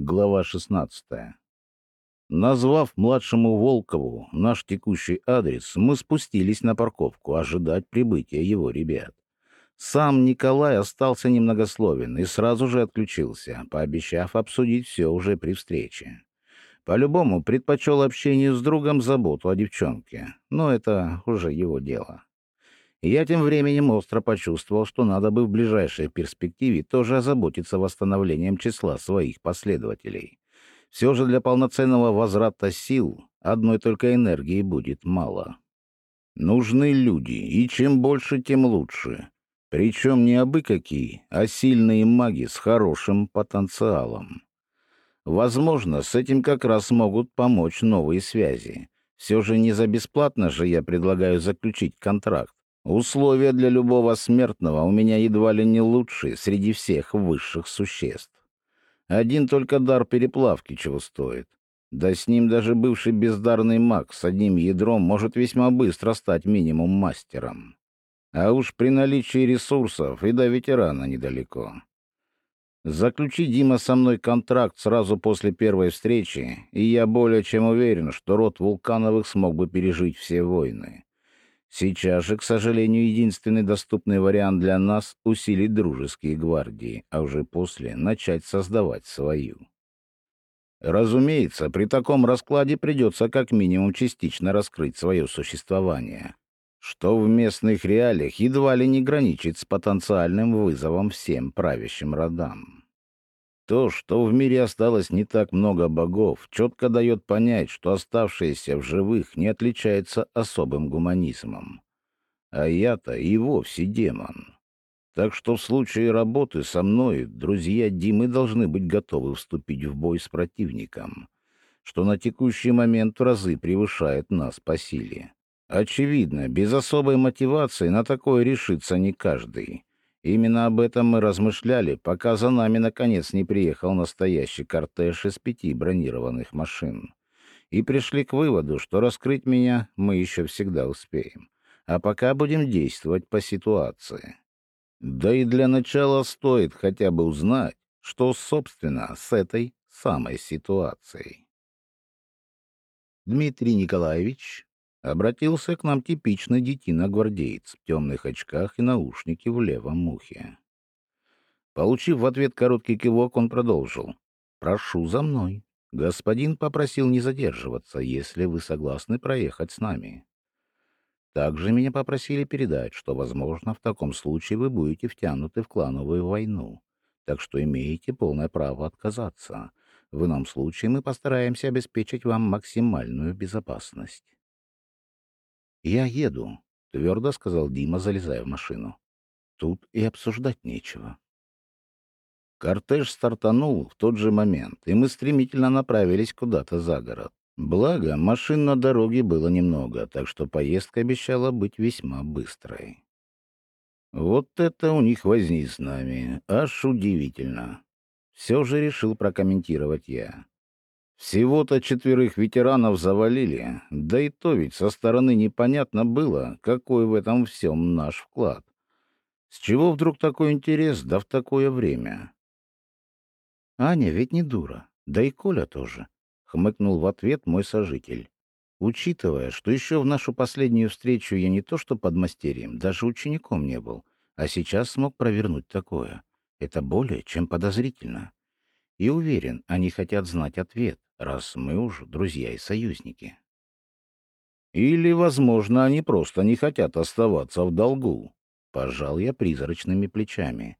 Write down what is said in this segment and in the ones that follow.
Глава 16. Назвав младшему Волкову наш текущий адрес, мы спустились на парковку ожидать прибытия его ребят. Сам Николай остался немногословен и сразу же отключился, пообещав обсудить все уже при встрече. По-любому предпочел общению с другом заботу о девчонке, но это уже его дело. Я тем временем остро почувствовал, что надо бы в ближайшей перспективе тоже озаботиться восстановлением числа своих последователей. Все же для полноценного возврата сил одной только энергии будет мало. Нужны люди, и чем больше, тем лучше. Причем не абы какие, а сильные маги с хорошим потенциалом. Возможно, с этим как раз могут помочь новые связи. Все же не за бесплатно же я предлагаю заключить контракт. Условия для любого смертного у меня едва ли не лучшие среди всех высших существ. Один только дар переплавки чего стоит. Да с ним даже бывший бездарный маг с одним ядром может весьма быстро стать минимум мастером. А уж при наличии ресурсов и до ветерана недалеко. Заключи, Дима, со мной контракт сразу после первой встречи, и я более чем уверен, что род Вулкановых смог бы пережить все войны. Сейчас же, к сожалению, единственный доступный вариант для нас — усилить дружеские гвардии, а уже после начать создавать свою. Разумеется, при таком раскладе придется как минимум частично раскрыть свое существование, что в местных реалиях едва ли не граничит с потенциальным вызовом всем правящим родам. То, что в мире осталось не так много богов, четко дает понять, что оставшиеся в живых не отличается особым гуманизмом. А я-то и вовсе демон. Так что в случае работы со мной друзья Димы должны быть готовы вступить в бой с противником, что на текущий момент в разы превышает нас по силе. Очевидно, без особой мотивации на такое решится не каждый. Именно об этом мы размышляли, пока за нами наконец не приехал настоящий кортеж из пяти бронированных машин. И пришли к выводу, что раскрыть меня мы еще всегда успеем. А пока будем действовать по ситуации. Да и для начала стоит хотя бы узнать, что, собственно, с этой самой ситуацией. Дмитрий Николаевич Обратился к нам типичный детина-гвардеец в темных очках и наушнике в левом ухе. Получив в ответ короткий кивок, он продолжил. «Прошу за мной. Господин попросил не задерживаться, если вы согласны проехать с нами. Также меня попросили передать, что, возможно, в таком случае вы будете втянуты в клановую войну, так что имеете полное право отказаться. В ином случае мы постараемся обеспечить вам максимальную безопасность». «Я еду», — твердо сказал Дима, залезая в машину. «Тут и обсуждать нечего». Кортеж стартанул в тот же момент, и мы стремительно направились куда-то за город. Благо, машин на дороге было немного, так что поездка обещала быть весьма быстрой. Вот это у них возни с нами, аж удивительно. Все же решил прокомментировать я. Всего-то четверых ветеранов завалили, да и то ведь со стороны непонятно было, какой в этом всем наш вклад. С чего вдруг такой интерес, да в такое время? Аня ведь не дура, да и Коля тоже, — хмыкнул в ответ мой сожитель. Учитывая, что еще в нашу последнюю встречу я не то что под мастерием, даже учеником не был, а сейчас смог провернуть такое. Это более чем подозрительно. И уверен, они хотят знать ответ, раз мы уж друзья и союзники. Или, возможно, они просто не хотят оставаться в долгу. Пожал я призрачными плечами.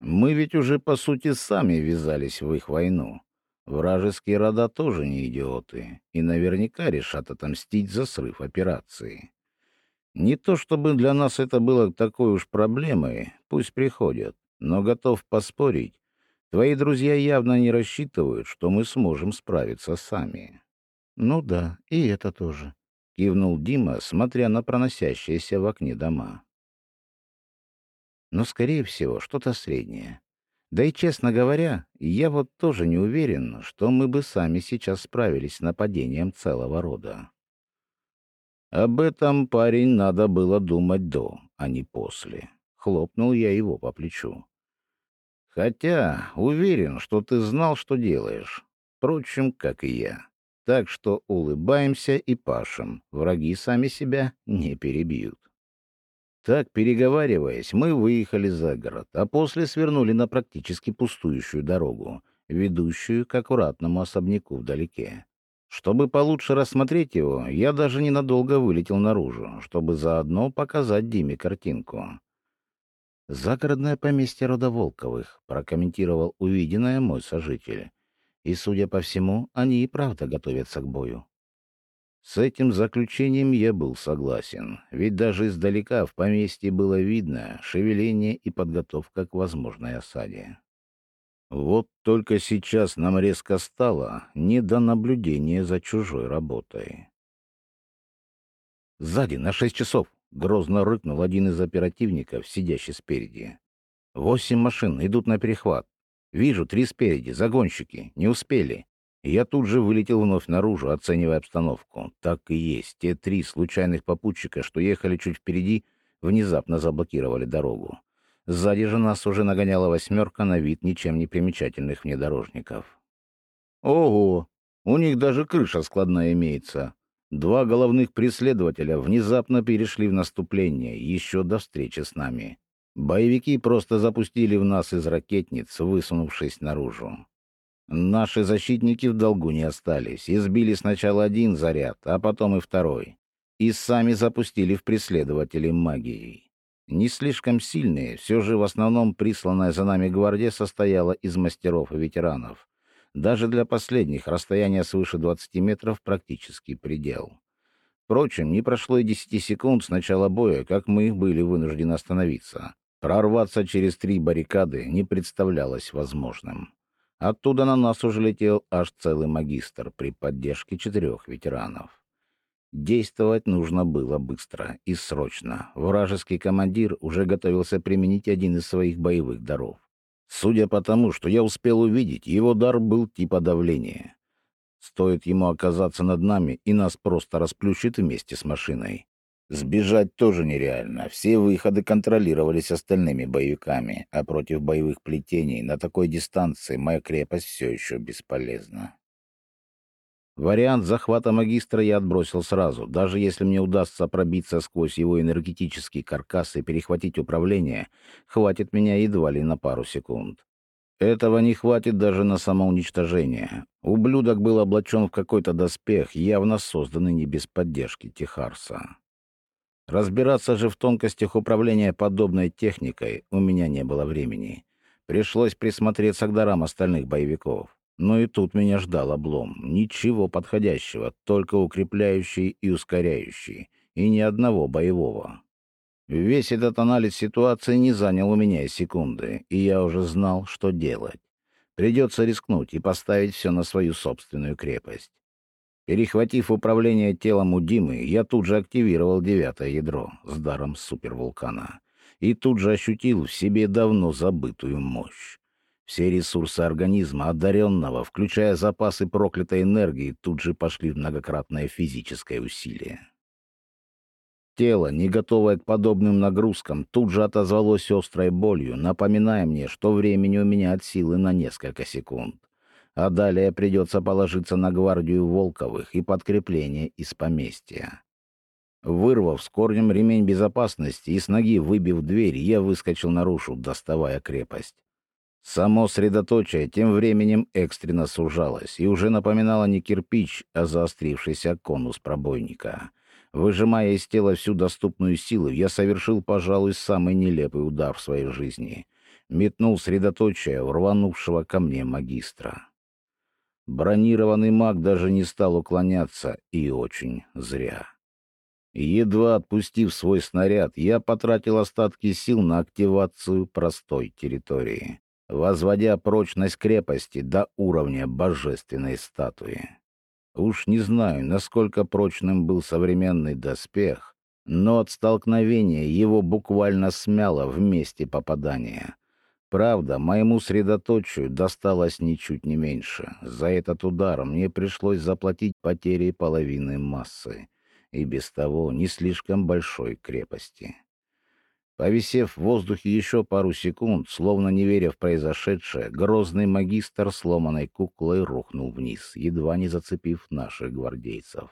Мы ведь уже, по сути, сами ввязались в их войну. Вражеские рода тоже не идиоты и наверняка решат отомстить за срыв операции. Не то чтобы для нас это было такой уж проблемой, пусть приходят, но готов поспорить, Твои друзья явно не рассчитывают, что мы сможем справиться сами. — Ну да, и это тоже, — кивнул Дима, смотря на проносящиеся в окне дома. Но, скорее всего, что-то среднее. Да и, честно говоря, я вот тоже не уверен, что мы бы сами сейчас справились с нападением целого рода. Об этом, парень, надо было думать до, а не после. Хлопнул я его по плечу. Хотя уверен, что ты знал, что делаешь. Впрочем, как и я. Так что улыбаемся и пашем. Враги сами себя не перебьют. Так, переговариваясь, мы выехали за город, а после свернули на практически пустующую дорогу, ведущую к аккуратному особняку вдалеке. Чтобы получше рассмотреть его, я даже ненадолго вылетел наружу, чтобы заодно показать Диме картинку. «Загородное поместье рода Волковых», — прокомментировал увиденное мой сожитель. «И, судя по всему, они и правда готовятся к бою». С этим заключением я был согласен, ведь даже издалека в поместье было видно шевеление и подготовка к возможной осаде. Вот только сейчас нам резко стало не до наблюдения за чужой работой. «Сзади, на шесть часов!» — грозно рыкнул один из оперативников, сидящий спереди. «Восемь машин идут на перехват. Вижу, три спереди, загонщики. Не успели». Я тут же вылетел вновь наружу, оценивая обстановку. Так и есть. Те три случайных попутчика, что ехали чуть впереди, внезапно заблокировали дорогу. Сзади же нас уже нагоняла восьмерка на вид ничем не примечательных внедорожников. Ого! У них даже крыша складная имеется. Два головных преследователя внезапно перешли в наступление еще до встречи с нами. Боевики просто запустили в нас из ракетниц, высунувшись наружу. Наши защитники в долгу не остались. Избили сначала один заряд, а потом и второй. И сами запустили в преследователей магией. Не слишком сильные, все же в основном присланная за нами гвардия состояла из мастеров и ветеранов. Даже для последних расстояние свыше 20 метров практически предел. Впрочем, не прошло и 10 секунд с начала боя, как мы были вынуждены остановиться. Прорваться через три баррикады не представлялось возможным. Оттуда на нас уже летел аж целый магистр при поддержке четырех ветеранов. Действовать нужно было быстро и срочно. Вражеский командир уже готовился применить один из своих боевых даров. Судя по тому, что я успел увидеть, его дар был типа давления. Стоит ему оказаться над нами, и нас просто расплющит вместе с машиной. Сбежать тоже нереально. Все выходы контролировались остальными боевиками, а против боевых плетений на такой дистанции моя крепость все еще бесполезна. Вариант захвата магистра я отбросил сразу. Даже если мне удастся пробиться сквозь его энергетический каркас и перехватить управление, хватит меня едва ли на пару секунд. Этого не хватит даже на самоуничтожение. Ублюдок был облачен в какой-то доспех, явно созданный не без поддержки Техарса. Разбираться же в тонкостях управления подобной техникой у меня не было времени. Пришлось присмотреться к дарам остальных боевиков. Но и тут меня ждал облом. Ничего подходящего, только укрепляющий и ускоряющий. И ни одного боевого. Весь этот анализ ситуации не занял у меня и секунды, и я уже знал, что делать. Придется рискнуть и поставить все на свою собственную крепость. Перехватив управление телом у Димы, я тут же активировал девятое ядро с даром супервулкана и тут же ощутил в себе давно забытую мощь. Все ресурсы организма одаренного, включая запасы проклятой энергии, тут же пошли в многократное физическое усилие. Тело, не готовое к подобным нагрузкам, тут же отозвалось острой болью, напоминая мне, что времени у меня от силы на несколько секунд. А далее придется положиться на гвардию Волковых и подкрепление из поместья. Вырвав с корнем ремень безопасности и с ноги выбив дверь, я выскочил наружу, доставая крепость. Само средоточие тем временем экстренно сужалось и уже напоминало не кирпич, а заострившийся конус пробойника. Выжимая из тела всю доступную силу, я совершил, пожалуй, самый нелепый удар в своей жизни. Метнул средоточие рванувшего ко мне магистра. Бронированный маг даже не стал уклоняться, и очень зря. Едва отпустив свой снаряд, я потратил остатки сил на активацию простой территории возводя прочность крепости до уровня божественной статуи. Уж не знаю, насколько прочным был современный доспех, но от столкновения его буквально смяло в месте попадания. Правда, моему средоточию досталось ничуть не меньше. За этот удар мне пришлось заплатить потери половины массы и без того не слишком большой крепости. Повисев в воздухе еще пару секунд, словно не веря в произошедшее, грозный магистр сломанной куклой рухнул вниз, едва не зацепив наших гвардейцев.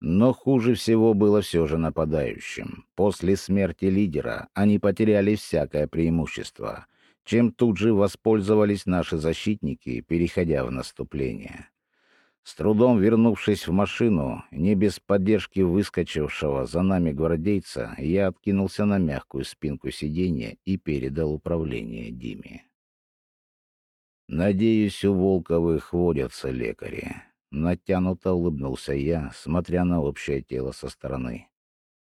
Но хуже всего было все же нападающим. После смерти лидера они потеряли всякое преимущество, чем тут же воспользовались наши защитники, переходя в наступление. С трудом вернувшись в машину, не без поддержки выскочившего за нами гвардейца, я откинулся на мягкую спинку сиденья и передал управление Диме. «Надеюсь, у Волковых водятся лекари». Натянуто улыбнулся я, смотря на общее тело со стороны.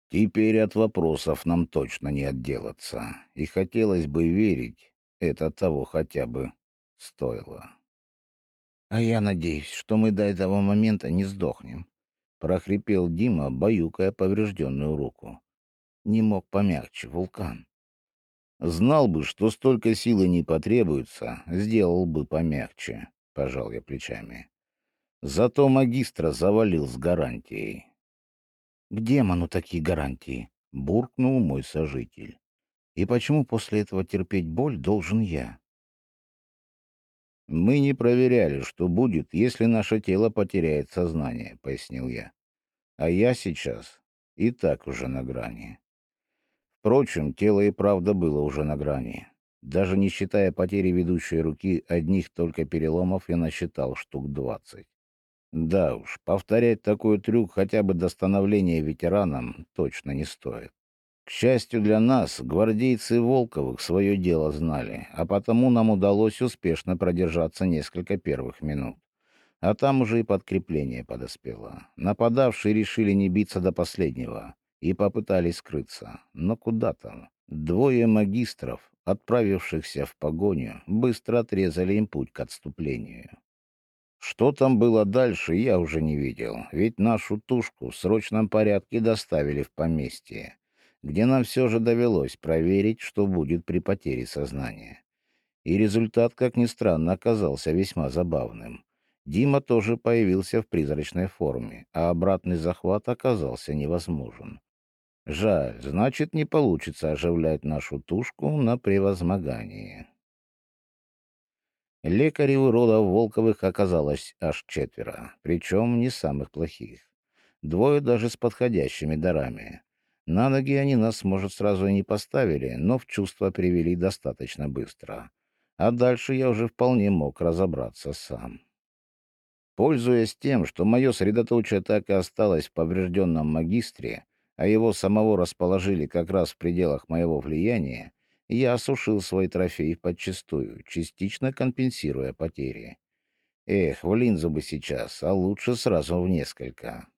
«Теперь от вопросов нам точно не отделаться, и хотелось бы верить, это того хотя бы стоило». «А я надеюсь, что мы до этого момента не сдохнем», — прохрипел Дима, баюкая поврежденную руку. Не мог помягче, вулкан. «Знал бы, что столько силы не потребуется, сделал бы помягче», — пожал я плечами. Зато магистра завалил с гарантией. «К демону такие гарантии!» — буркнул мой сожитель. «И почему после этого терпеть боль должен я?» «Мы не проверяли, что будет, если наше тело потеряет сознание», — пояснил я. «А я сейчас и так уже на грани». Впрочем, тело и правда было уже на грани. Даже не считая потери ведущей руки, одних только переломов я насчитал штук двадцать. Да уж, повторять такой трюк хотя бы до становления ветераном точно не стоит. К счастью для нас, гвардейцы Волковых свое дело знали, а потому нам удалось успешно продержаться несколько первых минут. А там уже и подкрепление подоспело. Нападавшие решили не биться до последнего и попытались скрыться. Но куда там? Двое магистров, отправившихся в погоню, быстро отрезали им путь к отступлению. Что там было дальше, я уже не видел, ведь нашу тушку в срочном порядке доставили в поместье где нам все же довелось проверить, что будет при потере сознания. И результат, как ни странно, оказался весьма забавным. Дима тоже появился в призрачной форме, а обратный захват оказался невозможен. Жаль, значит, не получится оживлять нашу тушку на превозмогании. Лекарей у Волковых оказалось аж четверо, причем не самых плохих. Двое даже с подходящими дарами. На ноги они нас, может, сразу и не поставили, но в чувство привели достаточно быстро. А дальше я уже вполне мог разобраться сам. Пользуясь тем, что мое средоточие так и осталось в поврежденном магистре, а его самого расположили как раз в пределах моего влияния, я осушил свой трофей подчистую, частично компенсируя потери. Эх, в линзу бы сейчас, а лучше сразу в несколько.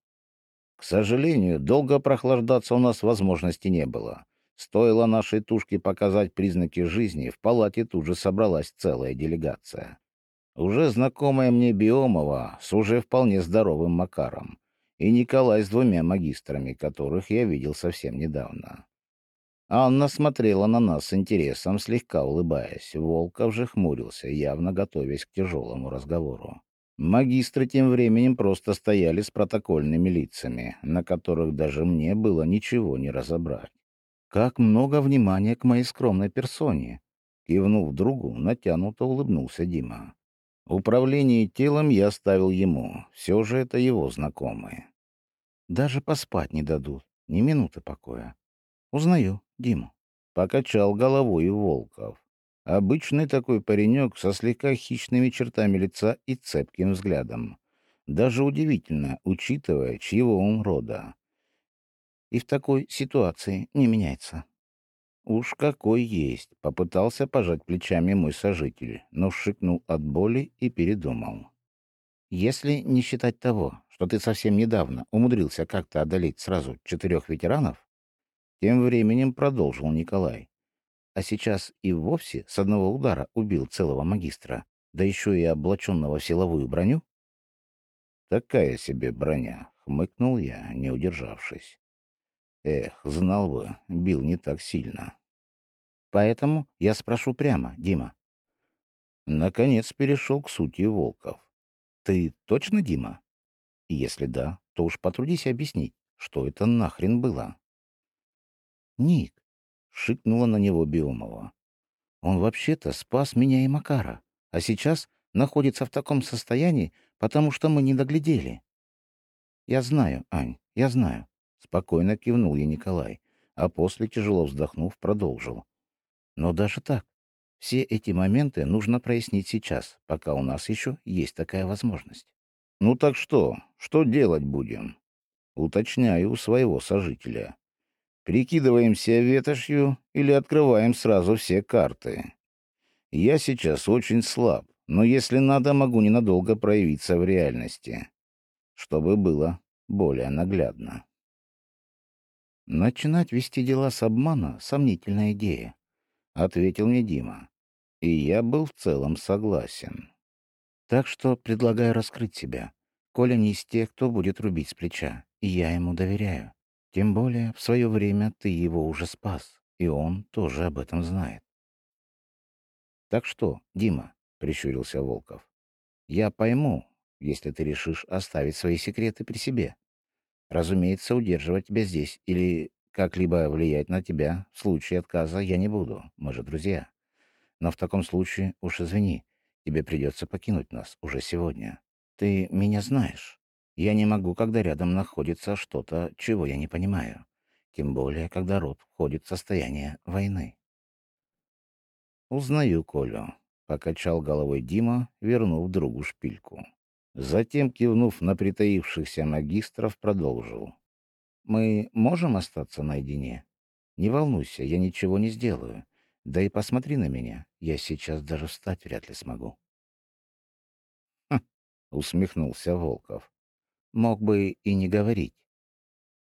К сожалению, долго прохлаждаться у нас возможности не было. Стоило нашей тушке показать признаки жизни, в палате тут же собралась целая делегация. Уже знакомая мне Биомова с уже вполне здоровым Макаром и Николай с двумя магистрами, которых я видел совсем недавно. Анна смотрела на нас с интересом, слегка улыбаясь. Волков же хмурился, явно готовясь к тяжелому разговору. Магистры тем временем просто стояли с протокольными лицами, на которых даже мне было ничего не разобрать. «Как много внимания к моей скромной персоне!» Кивнув другу, натянуто улыбнулся Дима. Управление телом я оставил ему, все же это его знакомые. Даже поспать не дадут, ни минуты покоя. Узнаю Диму. Покачал головой Волков. Обычный такой паренек со слегка хищными чертами лица и цепким взглядом. Даже удивительно, учитывая, чьего он рода. И в такой ситуации не меняется. Уж какой есть, попытался пожать плечами мой сожитель, но шикнул от боли и передумал. Если не считать того, что ты совсем недавно умудрился как-то одолеть сразу четырех ветеранов, тем временем продолжил Николай а сейчас и вовсе с одного удара убил целого магистра, да еще и облаченного в силовую броню? Такая себе броня, хмыкнул я, не удержавшись. Эх, знал бы, бил не так сильно. Поэтому я спрошу прямо, Дима. Наконец перешел к сути Волков. Ты точно Дима? Если да, то уж потрудись объяснить, что это нахрен было. Ник, шикнула на него Биомова. «Он вообще-то спас меня и Макара, а сейчас находится в таком состоянии, потому что мы не доглядели». «Я знаю, Ань, я знаю», — спокойно кивнул ей Николай, а после, тяжело вздохнув, продолжил. «Но даже так, все эти моменты нужно прояснить сейчас, пока у нас еще есть такая возможность». «Ну так что? Что делать будем?» Уточняю у своего сожителя. Прикидываемся ветошью или открываем сразу все карты? Я сейчас очень слаб, но если надо, могу ненадолго проявиться в реальности, чтобы было более наглядно. «Начинать вести дела с обмана — сомнительная идея», — ответил мне Дима. И я был в целом согласен. «Так что предлагаю раскрыть себя. Коля не из тех, кто будет рубить с плеча, и я ему доверяю. Тем более в свое время ты его уже спас, и он тоже об этом знает. «Так что, Дима?» — прищурился Волков. «Я пойму, если ты решишь оставить свои секреты при себе. Разумеется, удерживать тебя здесь или как-либо влиять на тебя в случае отказа я не буду, мы же друзья. Но в таком случае уж извини, тебе придется покинуть нас уже сегодня. Ты меня знаешь. Я не могу, когда рядом находится что-то, чего я не понимаю. Тем более, когда род входит в состояние войны. «Узнаю Колю», — покачал головой Дима, вернув другу шпильку. Затем, кивнув на притаившихся магистров, продолжил. «Мы можем остаться наедине? Не волнуйся, я ничего не сделаю. Да и посмотри на меня, я сейчас даже встать вряд ли смогу». Усмехнулся Волков мог бы и не говорить.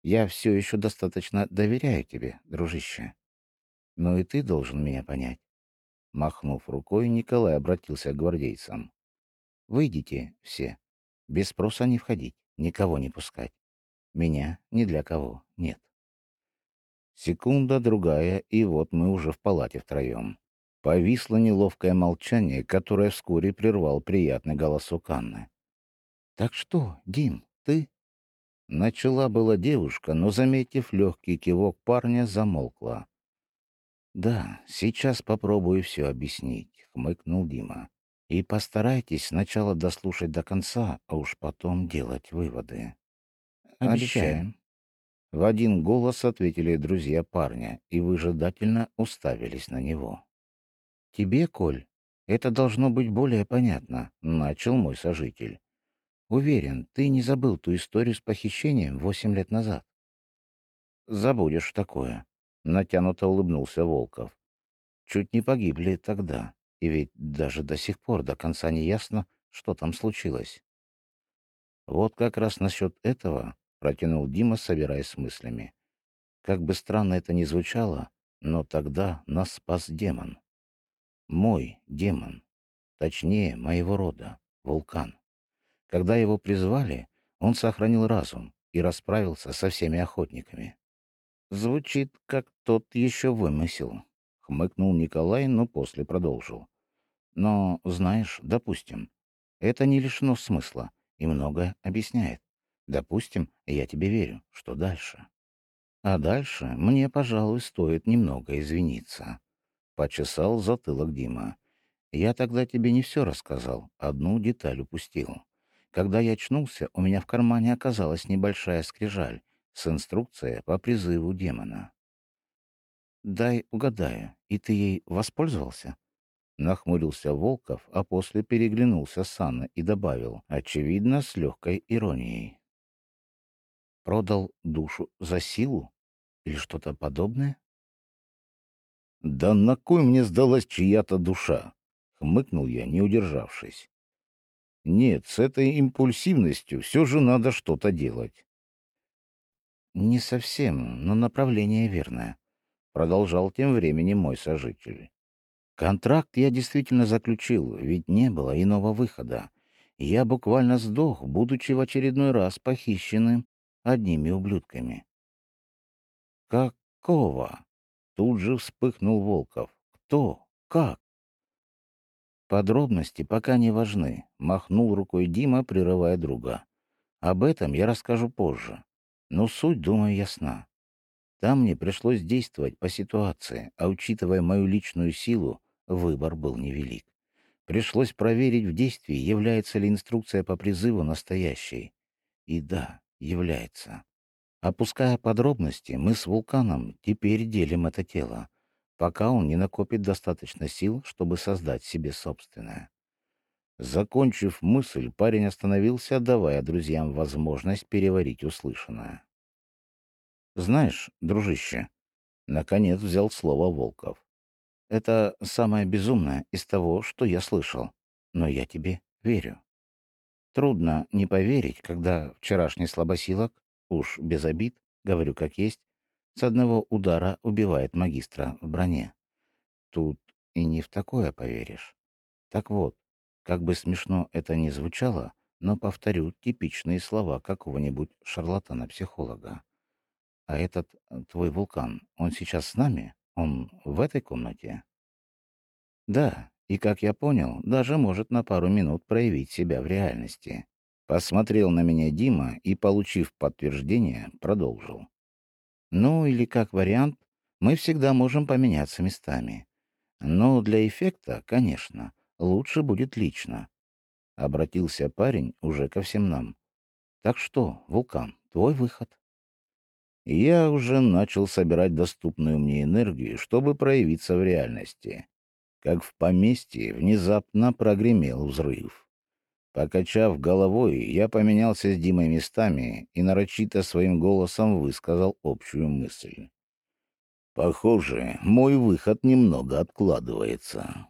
Я все еще достаточно доверяю тебе, дружище. Но и ты должен меня понять. Махнув рукой, Николай обратился к гвардейцам. «Выйдите все. Без спроса не входить, никого не пускать. Меня ни для кого нет». Секунда, другая, и вот мы уже в палате втроем. Повисло неловкое молчание, которое вскоре прервал приятный голосок Анны. «Так что, Дим, ты?» Начала была девушка, но, заметив легкий кивок парня, замолкла. «Да, сейчас попробую все объяснить», — хмыкнул Дима. «И постарайтесь сначала дослушать до конца, а уж потом делать выводы». «Обещаем». В один голос ответили друзья парня и выжидательно уставились на него. «Тебе, Коль, это должно быть более понятно», — начал мой сожитель. Уверен, ты не забыл ту историю с похищением восемь лет назад. Забудешь такое. Натянуто улыбнулся Волков. Чуть не погибли тогда, и ведь даже до сих пор до конца не ясно, что там случилось. Вот как раз насчет этого протянул Дима, собираясь с мыслями. Как бы странно это ни звучало, но тогда нас спас демон. Мой демон. Точнее, моего рода. Вулкан. Когда его призвали, он сохранил разум и расправился со всеми охотниками. «Звучит, как тот еще вымысел», — хмыкнул Николай, но после продолжил. «Но, знаешь, допустим, это не лишено смысла и многое объясняет. Допустим, я тебе верю. Что дальше?» «А дальше мне, пожалуй, стоит немного извиниться», — почесал затылок Дима. «Я тогда тебе не все рассказал, одну деталь упустил. Когда я очнулся, у меня в кармане оказалась небольшая скрижаль с инструкцией по призыву демона. «Дай угадаю, и ты ей воспользовался?» Нахмурился Волков, а после переглянулся с Анной и добавил, очевидно, с легкой иронией. «Продал душу за силу? Или что-то подобное?» «Да на кой мне сдалась чья-то душа?» — хмыкнул я, не удержавшись. Нет, с этой импульсивностью все же надо что-то делать. «Не совсем, но направление верное», — продолжал тем временем мой сожитель. «Контракт я действительно заключил, ведь не было иного выхода. Я буквально сдох, будучи в очередной раз похищенным одними ублюдками». «Какого?» — тут же вспыхнул Волков. «Кто? Как?» Подробности пока не важны, махнул рукой Дима, прерывая друга. Об этом я расскажу позже. Но суть, думаю, ясна. Там мне пришлось действовать по ситуации, а учитывая мою личную силу, выбор был невелик. Пришлось проверить в действии, является ли инструкция по призыву настоящей. И да, является. Опуская подробности, мы с Вулканом теперь делим это тело, пока он не накопит достаточно сил, чтобы создать себе собственное. Закончив мысль, парень остановился, давая друзьям возможность переварить услышанное. «Знаешь, дружище», — наконец взял слово Волков, — «это самое безумное из того, что я слышал, но я тебе верю. Трудно не поверить, когда вчерашний слабосилок, уж без обид, говорю как есть, с одного удара убивает магистра в броне. Тут и не в такое поверишь. Так вот, как бы смешно это ни звучало, но повторю типичные слова какого-нибудь шарлатана-психолога. А этот э, твой вулкан, он сейчас с нами? Он в этой комнате? Да, и, как я понял, даже может на пару минут проявить себя в реальности. Посмотрел на меня Дима и, получив подтверждение, продолжил. Ну, или как вариант, мы всегда можем поменяться местами. Но для эффекта, конечно, лучше будет лично. Обратился парень уже ко всем нам. Так что, Вулкан, твой выход. Я уже начал собирать доступную мне энергию, чтобы проявиться в реальности. Как в поместье внезапно прогремел взрыв. Покачав головой, я поменялся с Димой местами и нарочито своим голосом высказал общую мысль. Похоже, мой выход немного откладывается.